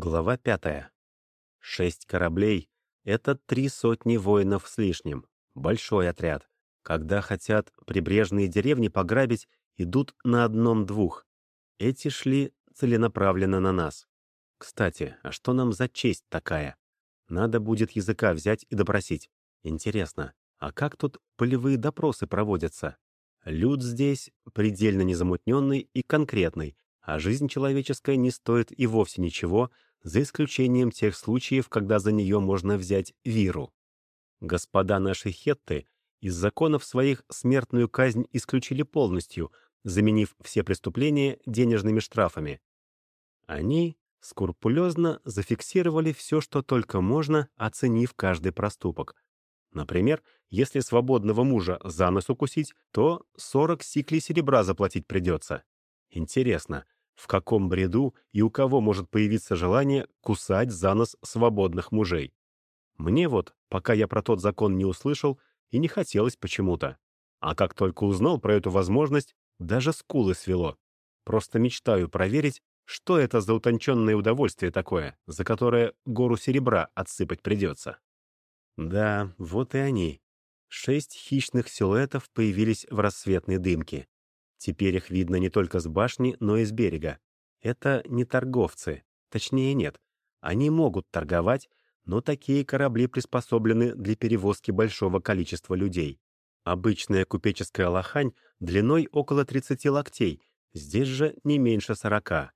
Глава пятая. Шесть кораблей — это три сотни воинов с лишним. Большой отряд. Когда хотят прибрежные деревни пограбить, идут на одном-двух. Эти шли целенаправленно на нас. Кстати, а что нам за честь такая? Надо будет языка взять и допросить. Интересно, а как тут полевые допросы проводятся? Люд здесь предельно незамутненный и конкретный, а жизнь человеческая не стоит и вовсе ничего, за исключением тех случаев, когда за нее можно взять виру. Господа наши хетты из законов своих смертную казнь исключили полностью, заменив все преступления денежными штрафами. Они скрупулезно зафиксировали все, что только можно, оценив каждый проступок. Например, если свободного мужа за нос укусить, то 40 сиклей серебра заплатить придется. Интересно, в каком бреду и у кого может появиться желание кусать за нос свободных мужей. Мне вот, пока я про тот закон не услышал, и не хотелось почему-то. А как только узнал про эту возможность, даже скулы свело. Просто мечтаю проверить, что это за утонченное удовольствие такое, за которое гору серебра отсыпать придется. Да, вот и они. Шесть хищных силуэтов появились в рассветной дымке. Теперь их видно не только с башни, но и с берега. Это не торговцы. Точнее, нет. Они могут торговать, но такие корабли приспособлены для перевозки большого количества людей. Обычная купеческая лохань длиной около 30 локтей, здесь же не меньше 40.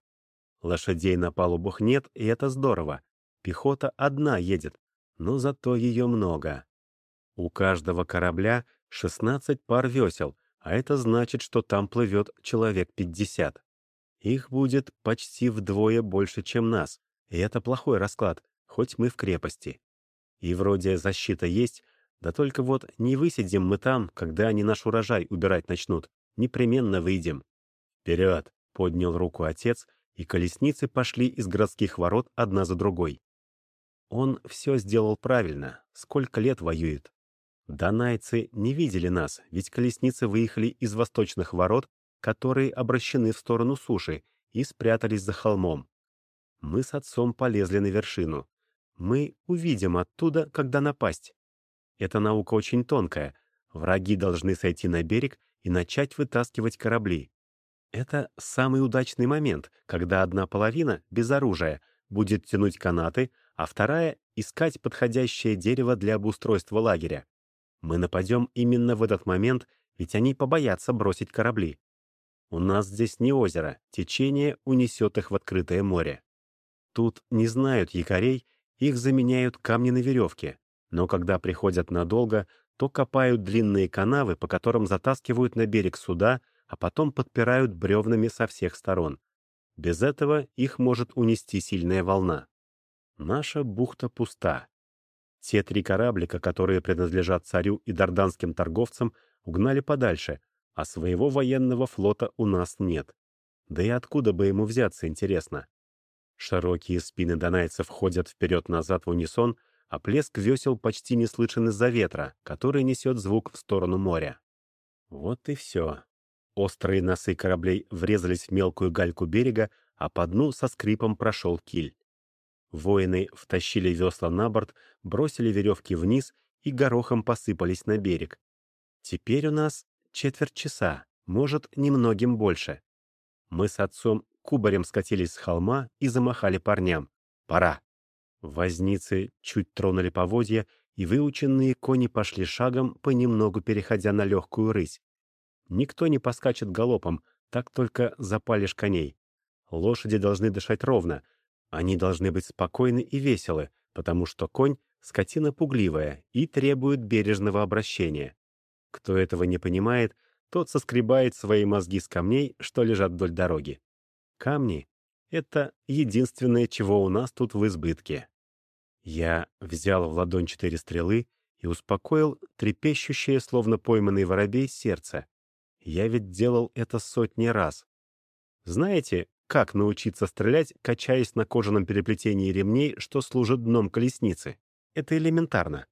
Лошадей на палубах нет, и это здорово. Пехота одна едет, но зато ее много. У каждого корабля 16 пар весел, а это значит, что там плывет человек 50. Их будет почти вдвое больше, чем нас, и это плохой расклад, хоть мы в крепости. И вроде защита есть, да только вот не высидим мы там, когда они наш урожай убирать начнут. Непременно выйдем. «Вперед!» — поднял руку отец, и колесницы пошли из городских ворот одна за другой. Он все сделал правильно. Сколько лет воюет? Донайцы не видели нас, ведь колесницы выехали из восточных ворот, которые обращены в сторону суши, и спрятались за холмом. Мы с отцом полезли на вершину. Мы увидим оттуда, когда напасть. Эта наука очень тонкая. Враги должны сойти на берег и начать вытаскивать корабли. Это самый удачный момент, когда одна половина, без оружия, будет тянуть канаты, а вторая — искать подходящее дерево для обустройства лагеря. Мы нападем именно в этот момент, ведь они побоятся бросить корабли. У нас здесь не озеро, течение унесет их в открытое море. Тут не знают якорей, их заменяют камни на веревке, но когда приходят надолго, то копают длинные канавы, по которым затаскивают на берег суда, а потом подпирают бревнами со всех сторон. Без этого их может унести сильная волна. Наша бухта пуста. Те три кораблика, которые принадлежат царю и дарданским торговцам, угнали подальше, а своего военного флота у нас нет. Да и откуда бы ему взяться, интересно? Широкие спины донайцев ходят вперед-назад в унисон, а плеск весел почти не слышен из-за ветра, который несет звук в сторону моря. Вот и все. Острые носы кораблей врезались в мелкую гальку берега, а по дну со скрипом прошел киль. Воины втащили весла на борт, бросили веревки вниз и горохом посыпались на берег. Теперь у нас четверть часа, может, немногим больше. Мы с отцом кубарем скатились с холма и замахали парням. Пора. Возницы чуть тронули поводья, и выученные кони пошли шагом, понемногу переходя на легкую рысь. Никто не поскачет галопом, так только запалишь коней. Лошади должны дышать ровно, они должны быть спокойны и веселы, потому что конь — скотина пугливая и требует бережного обращения. Кто этого не понимает, тот соскребает свои мозги с камней, что лежат вдоль дороги. Камни — это единственное, чего у нас тут в избытке. Я взял в ладонь четыре стрелы и успокоил трепещущее, словно пойманный воробей, сердце. Я ведь делал это сотни раз. Знаете, как научиться стрелять, качаясь на кожаном переплетении ремней, что служит дном колесницы. Это элементарно.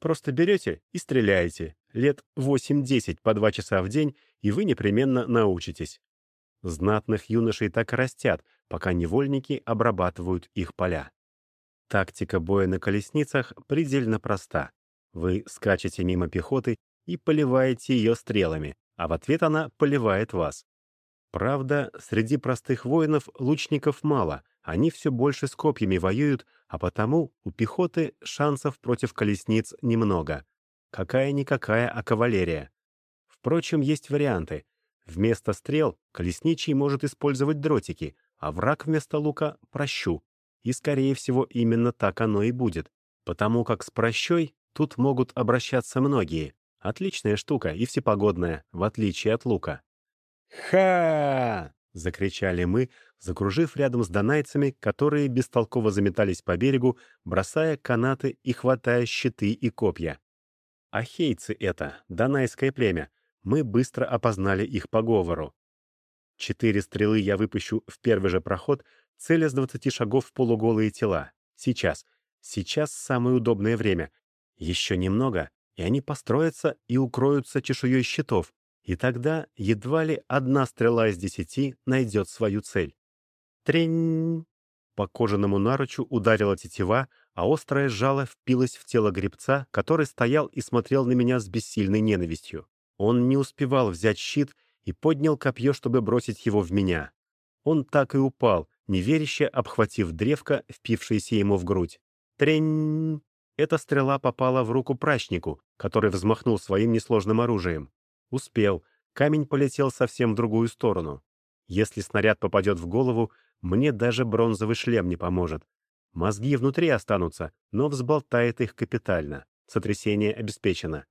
Просто берете и стреляете. Лет 8-10 по 2 часа в день, и вы непременно научитесь. Знатных юношей так и растят, пока невольники обрабатывают их поля. Тактика боя на колесницах предельно проста. Вы скачете мимо пехоты и поливаете ее стрелами, а в ответ она поливает вас. Правда, среди простых воинов лучников мало, они все больше с копьями воюют, а потому у пехоты шансов против колесниц немного. Какая-никакая, а кавалерия. Впрочем, есть варианты. Вместо стрел колесничий может использовать дротики, а враг вместо лука — прощу. И, скорее всего, именно так оно и будет, потому как с прощой тут могут обращаться многие. Отличная штука и всепогодная, в отличие от лука. «Ха!» — закричали мы, закружив рядом с донайцами, которые бестолково заметались по берегу, бросая канаты и хватая щиты и копья. Ахейцы это, донайское племя. Мы быстро опознали их по говору. Четыре стрелы я выпущу в первый же проход, целя с двадцати шагов в полуголые тела. Сейчас. Сейчас самое удобное время. Еще немного, и они построятся и укроются чешуей щитов, и тогда едва ли одна стрела из десяти найдет свою цель. Трень! По кожаному наручу ударила тетива, а острое жало впилось в тело гребца, который стоял и смотрел на меня с бессильной ненавистью. Он не успевал взять щит и поднял копье, чтобы бросить его в меня. Он так и упал, неверяще обхватив древко, впившееся ему в грудь. Трень! Эта стрела попала в руку прачнику, который взмахнул своим несложным оружием. Успел. Камень полетел совсем в другую сторону. Если снаряд попадет в голову, мне даже бронзовый шлем не поможет. Мозги внутри останутся, но взболтает их капитально. Сотрясение обеспечено.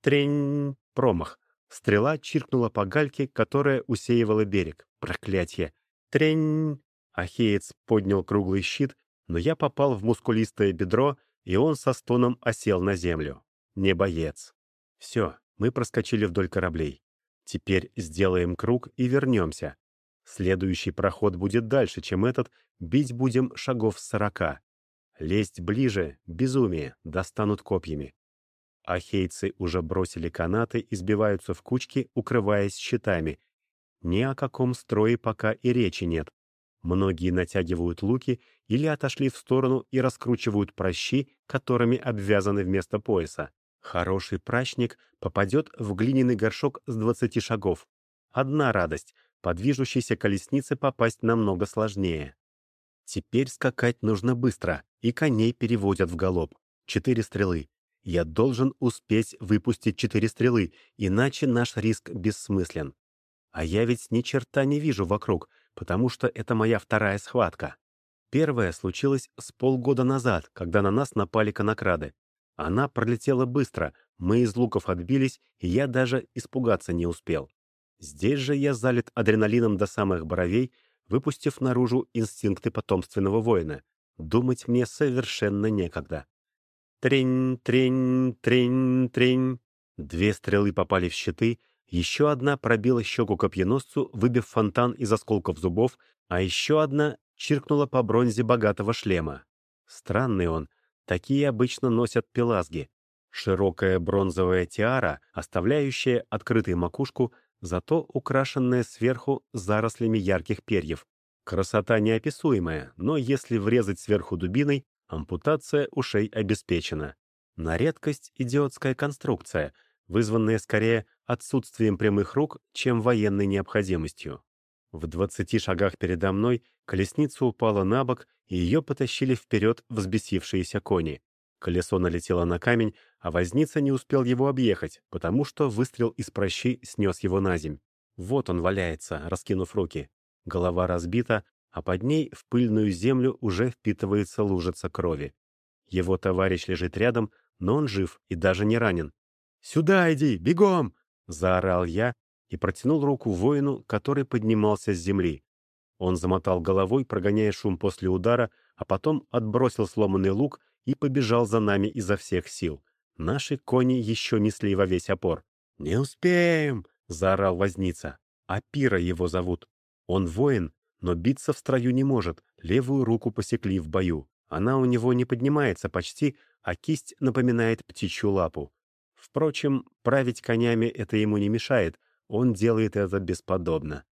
Трень! Промах. Стрела чиркнула по гальке, которая усеивала берег. Проклятье! Трень! Ахеец поднял круглый щит, но я попал в мускулистое бедро, и он со стоном осел на землю. Не боец. Все, мы проскочили вдоль кораблей. Теперь сделаем круг и вернемся. Следующий проход будет дальше, чем этот, бить будем шагов сорока. Лезть ближе — безумие, достанут копьями. Ахейцы уже бросили канаты и сбиваются в кучки, укрываясь щитами. Ни о каком строе пока и речи нет. Многие натягивают луки или отошли в сторону и раскручивают прощи, которыми обвязаны вместо пояса. Хороший прачник попадет в глиняный горшок с двадцати шагов. Одна радость — по движущейся колеснице попасть намного сложнее. Теперь скакать нужно быстро, и коней переводят в галоп. Четыре стрелы. Я должен успеть выпустить четыре стрелы, иначе наш риск бессмыслен. А я ведь ни черта не вижу вокруг, потому что это моя вторая схватка. Первая случилась с полгода назад, когда на нас напали конокрады. Она пролетела быстро, мы из луков отбились, и я даже испугаться не успел. Здесь же я залит адреналином до самых бровей, выпустив наружу инстинкты потомственного воина. Думать мне совершенно некогда. Трень, трень, трень, трень. Две стрелы попали в щиты, еще одна пробила щеку копьеносцу, выбив фонтан из осколков зубов, а еще одна чиркнула по бронзе богатого шлема. Странный он, такие обычно носят пелазги. Широкая бронзовая тиара, оставляющая открытой макушку, зато украшенная сверху зарослями ярких перьев. Красота неописуемая, но если врезать сверху дубиной, ампутация ушей обеспечена. На редкость идиотская конструкция, вызванная скорее отсутствием прямых рук, чем военной необходимостью. В двадцати шагах передо мной колесница упала на бок, и ее потащили вперед взбесившиеся кони. Колесо налетело на камень, а возница не успел его объехать, потому что выстрел из прощи снес его на земь. Вот он валяется, раскинув руки. Голова разбита, а под ней в пыльную землю уже впитывается лужица крови. Его товарищ лежит рядом, но он жив и даже не ранен. «Сюда иди, бегом!» — заорал я и протянул руку воину, который поднимался с земли. Он замотал головой, прогоняя шум после удара, а потом отбросил сломанный лук и побежал за нами изо всех сил. Наши кони еще несли во весь опор. «Не успеем!» — заорал возница. «Апира его зовут. Он воин, но биться в строю не может, левую руку посекли в бою. Она у него не поднимается почти, а кисть напоминает птичью лапу. Впрочем, править конями это ему не мешает, он делает это бесподобно.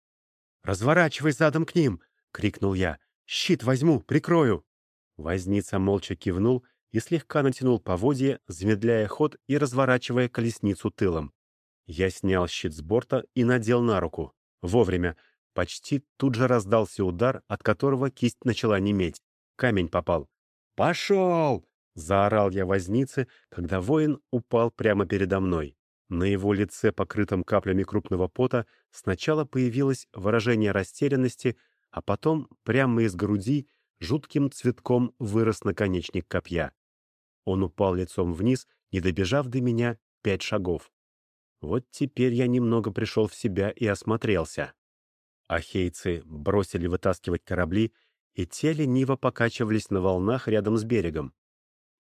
«Разворачивай задом к ним! — крикнул я. «Щит возьму, прикрою!» Возница молча кивнул и слегка натянул поводья, замедляя ход и разворачивая колесницу тылом. Я снял щит с борта и надел на руку. Вовремя. Почти тут же раздался удар, от которого кисть начала неметь. Камень попал. «Пошел!» — заорал я вознице, когда воин упал прямо передо мной. На его лице, покрытом каплями крупного пота, сначала появилось выражение растерянности, а потом прямо из груди жутким цветком вырос наконечник копья. Он упал лицом вниз, не добежав до меня пять шагов. Вот теперь я немного пришел в себя и осмотрелся. Ахейцы бросили вытаскивать корабли, и те лениво покачивались на волнах рядом с берегом.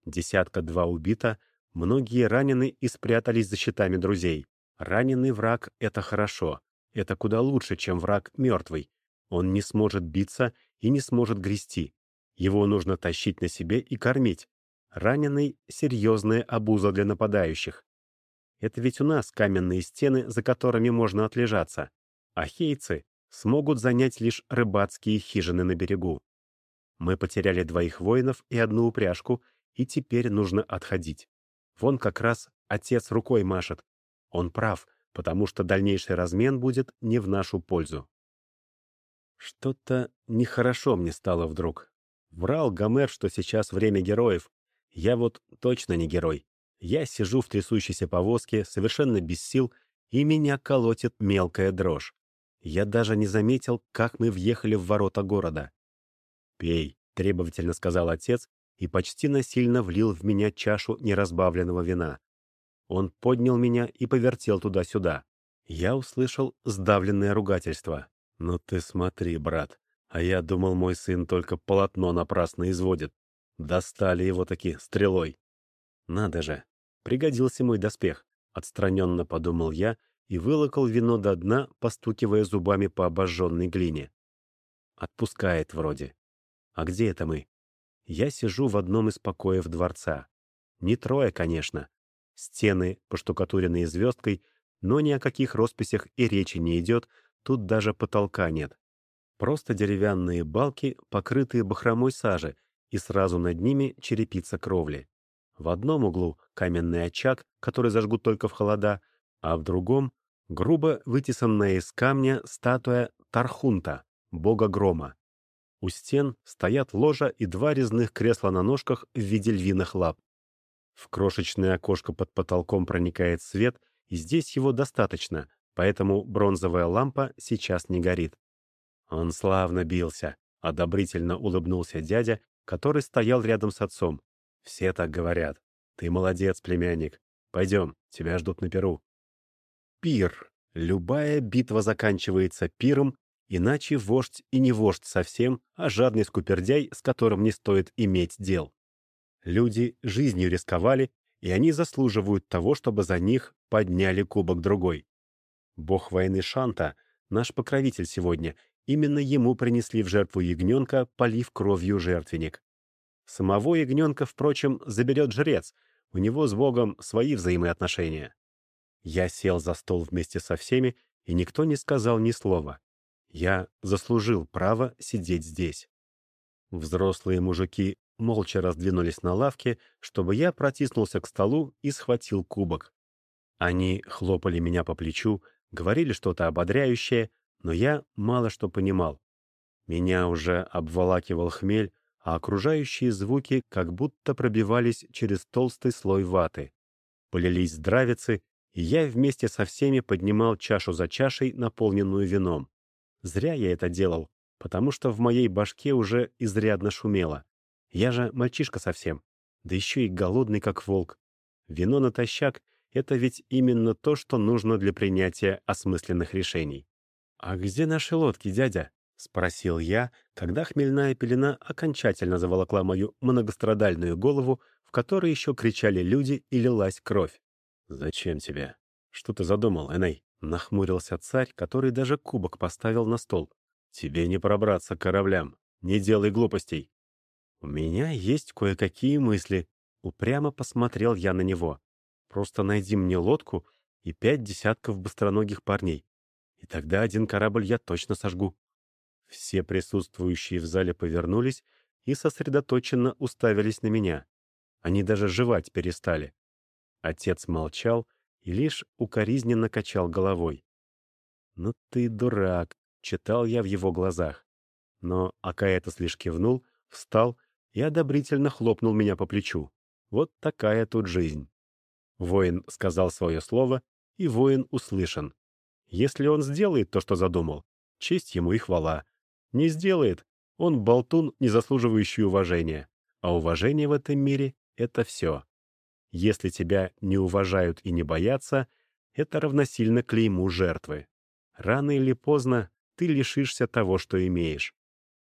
Десятка-два убито — Многие ранены и спрятались за щитами друзей. Раненый враг — это хорошо. Это куда лучше, чем враг мертвый. Он не сможет биться и не сможет грести. Его нужно тащить на себе и кормить. Раненый — серьезная обуза для нападающих. Это ведь у нас каменные стены, за которыми можно отлежаться. А хейцы смогут занять лишь рыбацкие хижины на берегу. Мы потеряли двоих воинов и одну упряжку, и теперь нужно отходить. Вон как раз отец рукой машет. Он прав, потому что дальнейший размен будет не в нашу пользу. Что-то нехорошо мне стало вдруг. Врал Гомер, что сейчас время героев. Я вот точно не герой. Я сижу в трясущейся повозке, совершенно без сил, и меня колотит мелкая дрожь. Я даже не заметил, как мы въехали в ворота города. «Пей», — требовательно сказал отец, и почти насильно влил в меня чашу неразбавленного вина. Он поднял меня и повертел туда-сюда. Я услышал сдавленное ругательство. «Ну ты смотри, брат, а я думал, мой сын только полотно напрасно изводит. Достали его таки стрелой». «Надо же, пригодился мой доспех», — отстраненно подумал я и вылокал вино до дна, постукивая зубами по обожженной глине. Отпускает вроде. А где это мы? Я сижу в одном из покоев дворца. Не трое, конечно. Стены поштукатуренные звездкой, но ни о каких росписях и речи не идет, тут даже потолка нет. Просто деревянные балки, покрытые бахромой сажи, и сразу над ними черепица кровли. В одном углу каменный очаг, который зажгут только в холода, а в другом — грубо вытесанная из камня статуя Тархунта, бога грома. У стен стоят ложа и два резных кресла на ножках в виде львиных лап. В крошечное окошко под потолком проникает свет, и здесь его достаточно, поэтому бронзовая лампа сейчас не горит. Он славно бился, одобрительно улыбнулся дядя, который стоял рядом с отцом. Все так говорят. Ты молодец, племянник. Пойдем, тебя ждут на Перу. Пир. Любая битва заканчивается пиром, Иначе вождь и не вождь совсем, а жадный скупердяй, с которым не стоит иметь дел. Люди жизнью рисковали, и они заслуживают того, чтобы за них подняли кубок другой. Бог войны Шанта, наш покровитель сегодня, именно ему принесли в жертву ягненка, полив кровью жертвенник. Самого ягненка, впрочем, заберет жрец, у него с Богом свои взаимоотношения. Я сел за стол вместе со всеми, и никто не сказал ни слова. Я заслужил право сидеть здесь. Взрослые мужики молча раздвинулись на лавке, чтобы я протиснулся к столу и схватил кубок. Они хлопали меня по плечу, говорили что-то ободряющее, но я мало что понимал. Меня уже обволакивал хмель, а окружающие звуки как будто пробивались через толстый слой ваты. Полились здравицы, и я вместе со всеми поднимал чашу за чашей, наполненную вином. Зря я это делал, потому что в моей башке уже изрядно шумело. Я же мальчишка совсем, да еще и голодный, как волк. Вино натощак — это ведь именно то, что нужно для принятия осмысленных решений. «А где наши лодки, дядя?» — спросил я, когда хмельная пелена окончательно заволокла мою многострадальную голову, в которой еще кричали люди и лилась кровь. «Зачем тебе? Что ты задумал, Эней?» Нахмурился царь, который даже кубок поставил на стол. «Тебе не пробраться к кораблям. Не делай глупостей». «У меня есть кое-какие мысли». Упрямо посмотрел я на него. «Просто найди мне лодку и пять десятков быстроногих парней. И тогда один корабль я точно сожгу». Все присутствующие в зале повернулись и сосредоточенно уставились на меня. Они даже жевать перестали. Отец молчал и лишь укоризненно качал головой. «Ну ты дурак», — читал я в его глазах. Но Акаэтос лишь кивнул, встал и одобрительно хлопнул меня по плечу. Вот такая тут жизнь. Воин сказал свое слово, и воин услышан. Если он сделает то, что задумал, честь ему и хвала. Не сделает, он болтун, не заслуживающий уважения. А уважение в этом мире — это все. Если тебя не уважают и не боятся, это равносильно клейму жертвы. Рано или поздно ты лишишься того, что имеешь.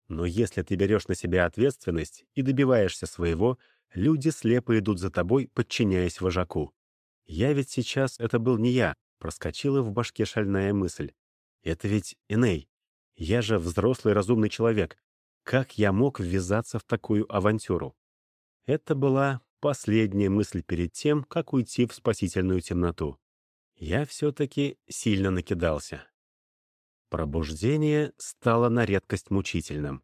Но если ты берешь на себя ответственность и добиваешься своего, люди слепо идут за тобой, подчиняясь вожаку. Я ведь сейчас, это был не я, проскочила в башке шальная мысль. Это ведь Эней. Я же взрослый разумный человек. Как я мог ввязаться в такую авантюру? Это была последняя мысль перед тем, как уйти в спасительную темноту. Я все-таки сильно накидался. Пробуждение стало на редкость мучительным.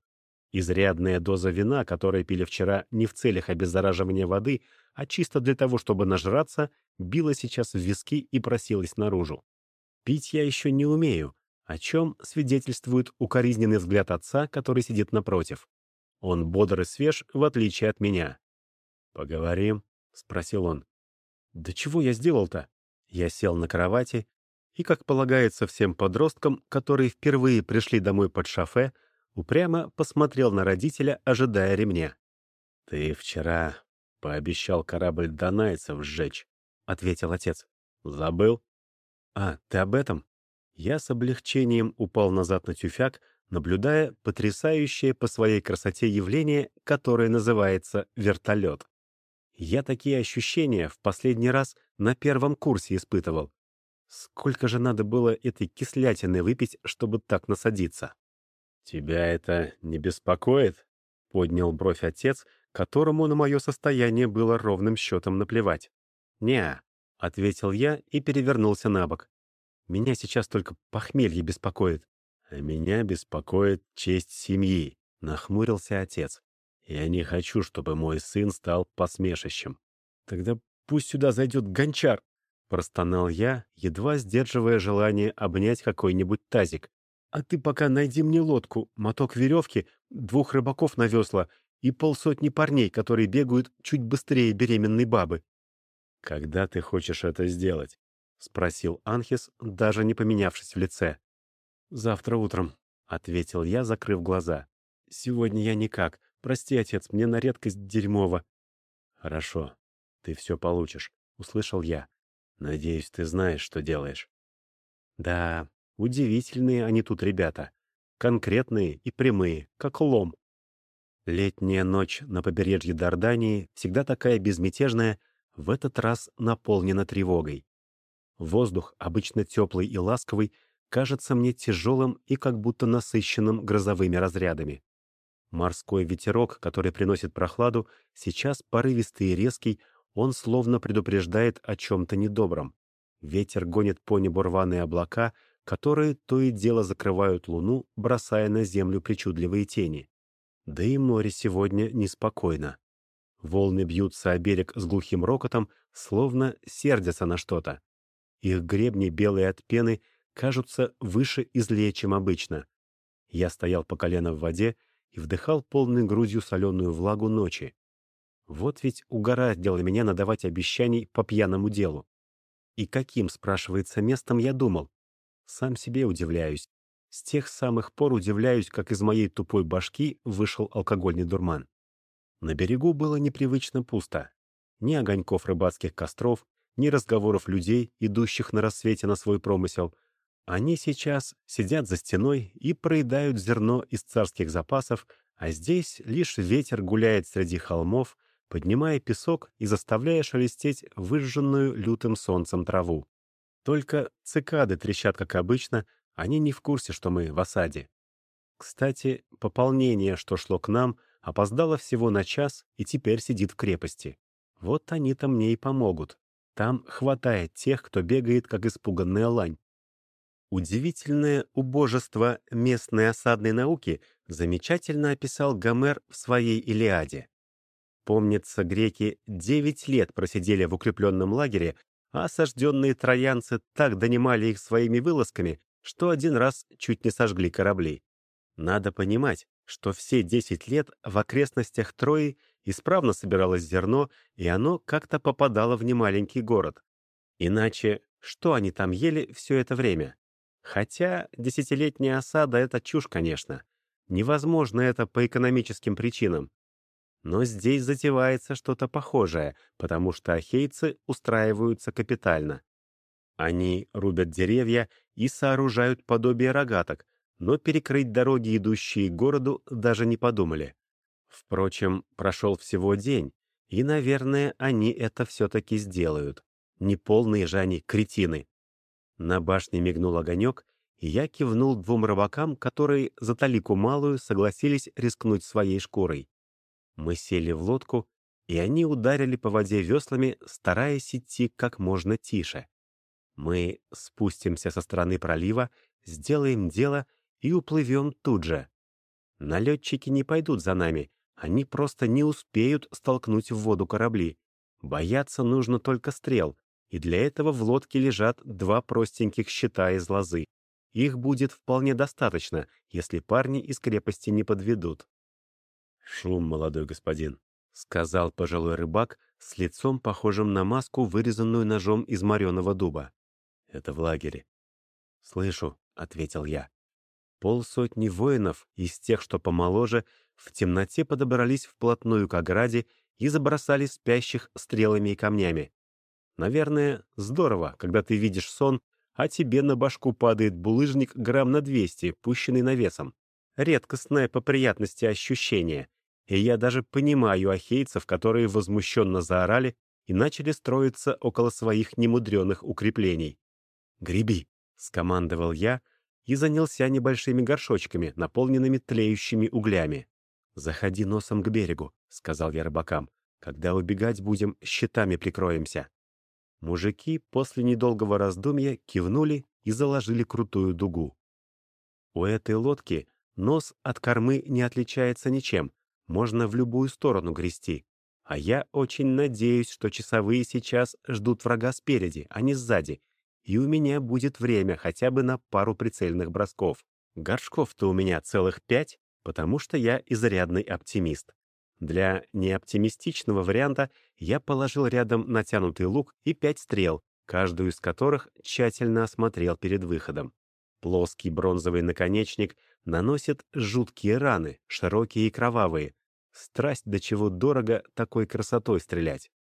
Изрядная доза вина, которую пили вчера не в целях обеззараживания воды, а чисто для того, чтобы нажраться, била сейчас в виски и просилась наружу. Пить я еще не умею, о чем свидетельствует укоризненный взгляд отца, который сидит напротив. Он бодр и свеж, в отличие от меня. «Поговорим?» — спросил он. «Да чего я сделал-то?» Я сел на кровати и, как полагается всем подросткам, которые впервые пришли домой под шофе, упрямо посмотрел на родителя, ожидая ремня. «Ты вчера пообещал корабль донайцев сжечь», — ответил отец. «Забыл?» «А, ты об этом?» Я с облегчением упал назад на тюфяк, наблюдая потрясающее по своей красоте явление, которое называется вертолет. Я такие ощущения в последний раз на первом курсе испытывал. Сколько же надо было этой кислятины выпить, чтобы так насадиться? «Тебя это не беспокоит?» — поднял бровь отец, которому на мое состояние было ровным счетом наплевать. «Не-а», ответил я и перевернулся на бок. «Меня сейчас только похмелье беспокоит». «А меня беспокоит честь семьи», — нахмурился отец. «Я не хочу, чтобы мой сын стал посмешищем». «Тогда пусть сюда зайдет гончар», Простонал я, едва сдерживая желание обнять какой-нибудь тазик. «А ты пока найди мне лодку, моток веревки, двух рыбаков на весла и полсотни парней, которые бегают чуть быстрее беременной бабы». «Когда ты хочешь это сделать?» — спросил Анхис, даже не поменявшись в лице. «Завтра утром», — ответил я, закрыв глаза. «Сегодня я никак. Прости, отец, мне на редкость дерьмово». «Хорошо, ты все получишь», — услышал я. Надеюсь, ты знаешь, что делаешь. Да, удивительные они тут ребята. Конкретные и прямые, как лом. Летняя ночь на побережье Дардании, всегда такая безмятежная, в этот раз наполнена тревогой. Воздух, обычно теплый и ласковый, кажется мне тяжелым и как будто насыщенным грозовыми разрядами. Морской ветерок, который приносит прохладу, сейчас порывистый и резкий, он словно предупреждает о чем-то недобром. Ветер гонит по небу рваные облака, которые то и дело закрывают луну, бросая на землю причудливые тени. Да и море сегодня неспокойно. Волны бьются о берег с глухим рокотом, словно сердятся на что-то. Их гребни, белые от пены, кажутся выше и злее, чем обычно. Я стоял по колено в воде и вдыхал полной грудью соленую влагу ночи. Вот ведь угораздило меня надавать обещаний по пьяному делу. И каким, спрашивается, местом я думал? Сам себе удивляюсь. С тех самых пор удивляюсь, как из моей тупой башки вышел алкогольный дурман. На берегу было непривычно пусто. Ни огоньков рыбацких костров, ни разговоров людей, идущих на рассвете на свой промысел. Они сейчас сидят за стеной и проедают зерно из царских запасов, а здесь лишь ветер гуляет среди холмов, поднимая песок и заставляя шелестеть выжженную лютым солнцем траву. Только цикады трещат, как обычно, они не в курсе, что мы в осаде. Кстати, пополнение, что шло к нам, опоздало всего на час и теперь сидит в крепости. Вот они-то мне и помогут. Там хватает тех, кто бегает, как испуганная лань. Удивительное убожество местной осадной науки замечательно описал Гомер в своей «Илиаде». Помнится, греки девять лет просидели в укрепленном лагере, а осажденные троянцы так донимали их своими вылазками, что один раз чуть не сожгли корабли. Надо понимать, что все десять лет в окрестностях Трои исправно собиралось зерно, и оно как-то попадало в немаленький город. Иначе что они там ели все это время? Хотя десятилетняя осада — это чушь, конечно. Невозможно это по экономическим причинам. Но здесь затевается что-то похожее, потому что ахейцы устраиваются капитально. Они рубят деревья и сооружают подобие рогаток, но перекрыть дороги, идущие к городу, даже не подумали. Впрочем, прошел всего день, и, наверное, они это все-таки сделают. Неполные же они кретины. На башне мигнул огонек, и я кивнул двум рыбакам, которые за талику малую согласились рискнуть своей шкурой. Мы сели в лодку, и они ударили по воде веслами, стараясь идти как можно тише. Мы спустимся со стороны пролива, сделаем дело и уплывем тут же. Налетчики не пойдут за нами, они просто не успеют столкнуть в воду корабли. Бояться нужно только стрел, и для этого в лодке лежат два простеньких щита из лозы. Их будет вполне достаточно, если парни из крепости не подведут. «Шум, молодой господин», — сказал пожилой рыбак с лицом, похожим на маску, вырезанную ножом из мореного дуба. «Это в лагере». «Слышу», — ответил я. Полсотни воинов из тех, что помоложе, в темноте подобрались вплотную к ограде и забросали спящих стрелами и камнями. Наверное, здорово, когда ты видишь сон, а тебе на башку падает булыжник грамм на 200, пущенный навесом. Редкостное по приятности ощущение. И я даже понимаю ахейцев, которые возмущенно заорали и начали строиться около своих немудреных укреплений. «Греби!» — скомандовал я и занялся небольшими горшочками, наполненными тлеющими углями. «Заходи носом к берегу», — сказал я рыбакам. «Когда убегать будем, щитами прикроемся». Мужики после недолгого раздумья кивнули и заложили крутую дугу. У этой лодки нос от кормы не отличается ничем, можно в любую сторону грести. А я очень надеюсь, что часовые сейчас ждут врага спереди, а не сзади, и у меня будет время хотя бы на пару прицельных бросков. Горшков-то у меня целых пять, потому что я изрядный оптимист. Для неоптимистичного варианта я положил рядом натянутый лук и пять стрел, каждую из которых тщательно осмотрел перед выходом. Плоский бронзовый наконечник наносит жуткие раны, широкие и кровавые. Страсть до чего дорого такой красотой стрелять.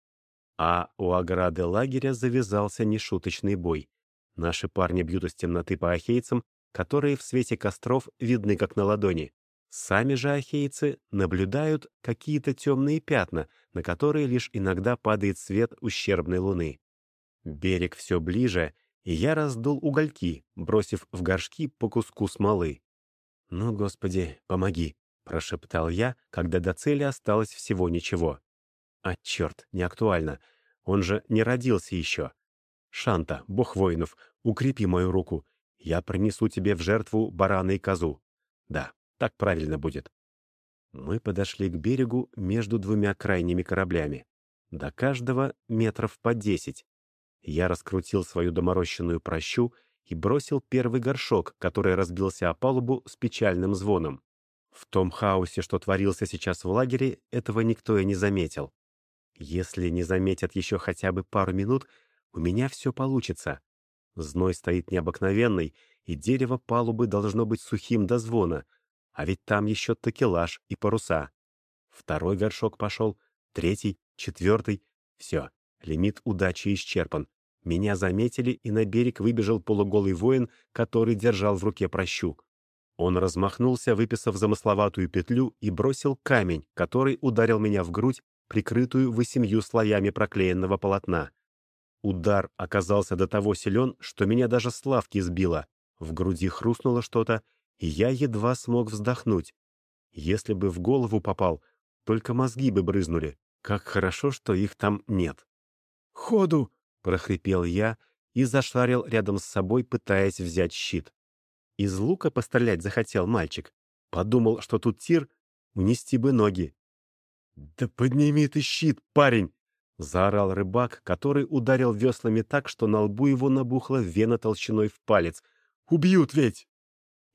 А у ограды лагеря завязался нешуточный бой. Наши парни бьют из темноты по ахейцам, которые в свете костров видны как на ладони. Сами же ахейцы наблюдают какие-то темные пятна, на которые лишь иногда падает свет ущербной луны. Берег все ближе, и я раздул угольки, бросив в горшки по куску смолы. «Ну, Господи, помоги!» — прошептал я, когда до цели осталось всего ничего. «А, черт, не актуально. Он же не родился еще. Шанта, бог воинов, укрепи мою руку. Я принесу тебе в жертву барана и козу. Да, так правильно будет. Мы подошли к берегу между двумя крайними кораблями. До каждого метров по десять. Я раскрутил свою доморощенную прощу и бросил первый горшок, который разбился о палубу с печальным звоном. В том хаосе, что творился сейчас в лагере, этого никто и не заметил. Если не заметят еще хотя бы пару минут, у меня все получится. Зной стоит необыкновенный, и дерево палубы должно быть сухим до звона — а ведь там еще такелаж и паруса. Второй горшок пошел, третий, четвертый. Все, лимит удачи исчерпан. Меня заметили, и на берег выбежал полуголый воин, который держал в руке прощу. Он размахнулся, выписав замысловатую петлю, и бросил камень, который ударил меня в грудь, прикрытую восемью слоями проклеенного полотна. Удар оказался до того силен, что меня даже с лавки сбило. В груди хрустнуло что-то, и я едва смог вздохнуть. Если бы в голову попал, только мозги бы брызнули. Как хорошо, что их там нет. «Ходу!» — прохрипел я и зашарил рядом с собой, пытаясь взять щит. Из лука пострелять захотел мальчик. Подумал, что тут тир, унести бы ноги. «Да подними ты щит, парень!» — заорал рыбак, который ударил веслами так, что на лбу его набухла вена толщиной в палец. «Убьют ведь!»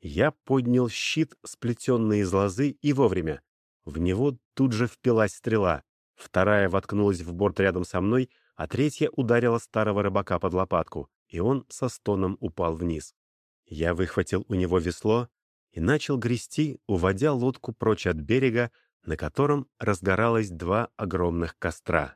Я поднял щит, сплетенный из лозы, и вовремя. В него тут же впилась стрела. Вторая воткнулась в борт рядом со мной, а третья ударила старого рыбака под лопатку, и он со стоном упал вниз. Я выхватил у него весло и начал грести, уводя лодку прочь от берега, на котором разгоралось два огромных костра.